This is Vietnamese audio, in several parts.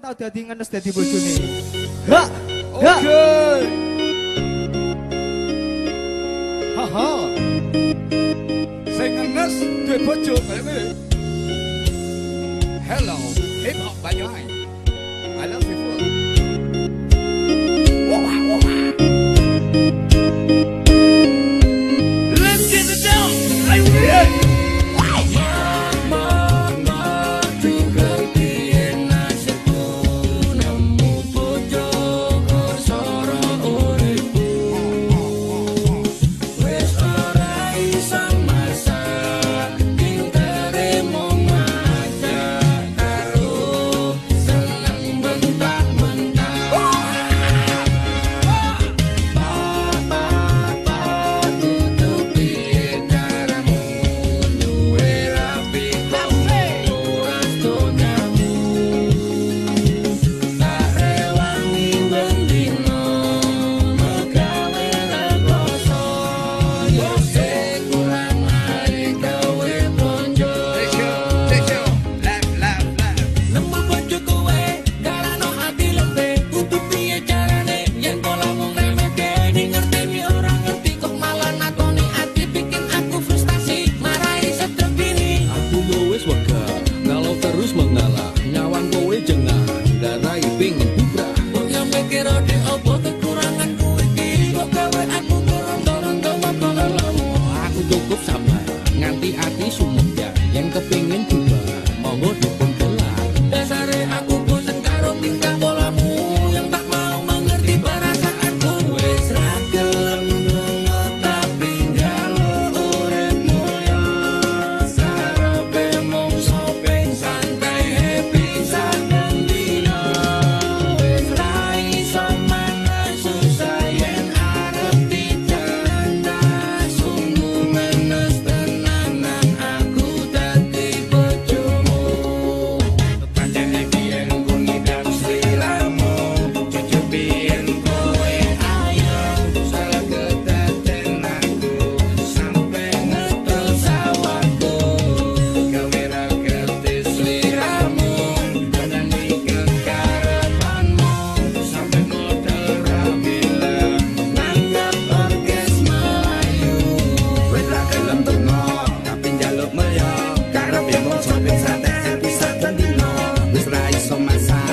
tau dadi ngenes dadi bojone. Ha. Ha. Oke. Haha. Sing ngenes duwe bojo kaya. Hello, hip hop Banyuwangi. I love you cukup sabar, nganti ati sumedya, Nuestra hizo manzana.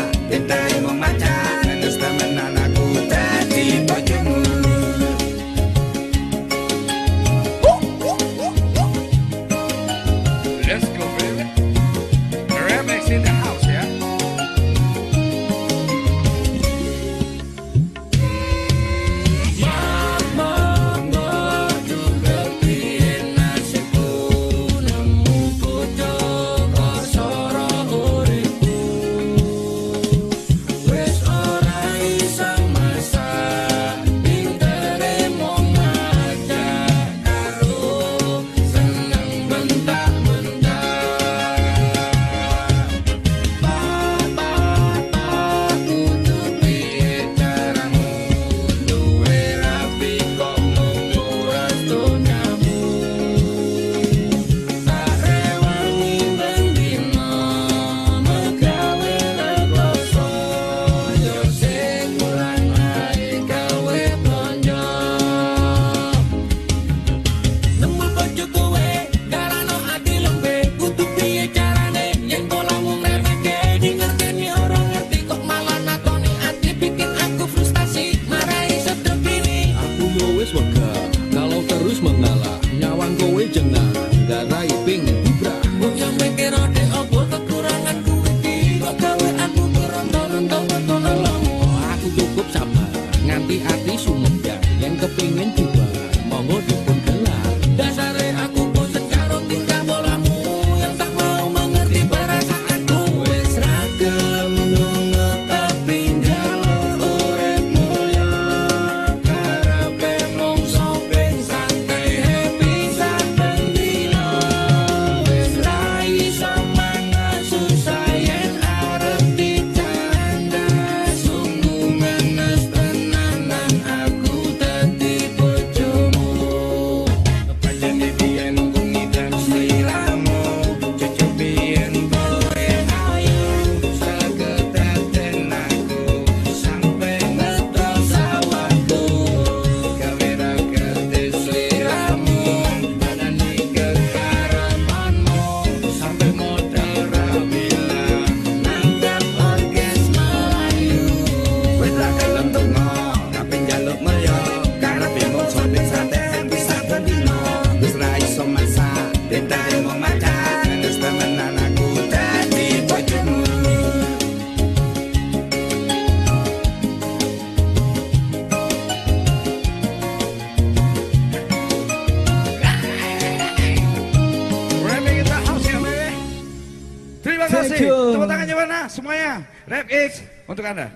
sana semuanya. Rap X untuk Anda.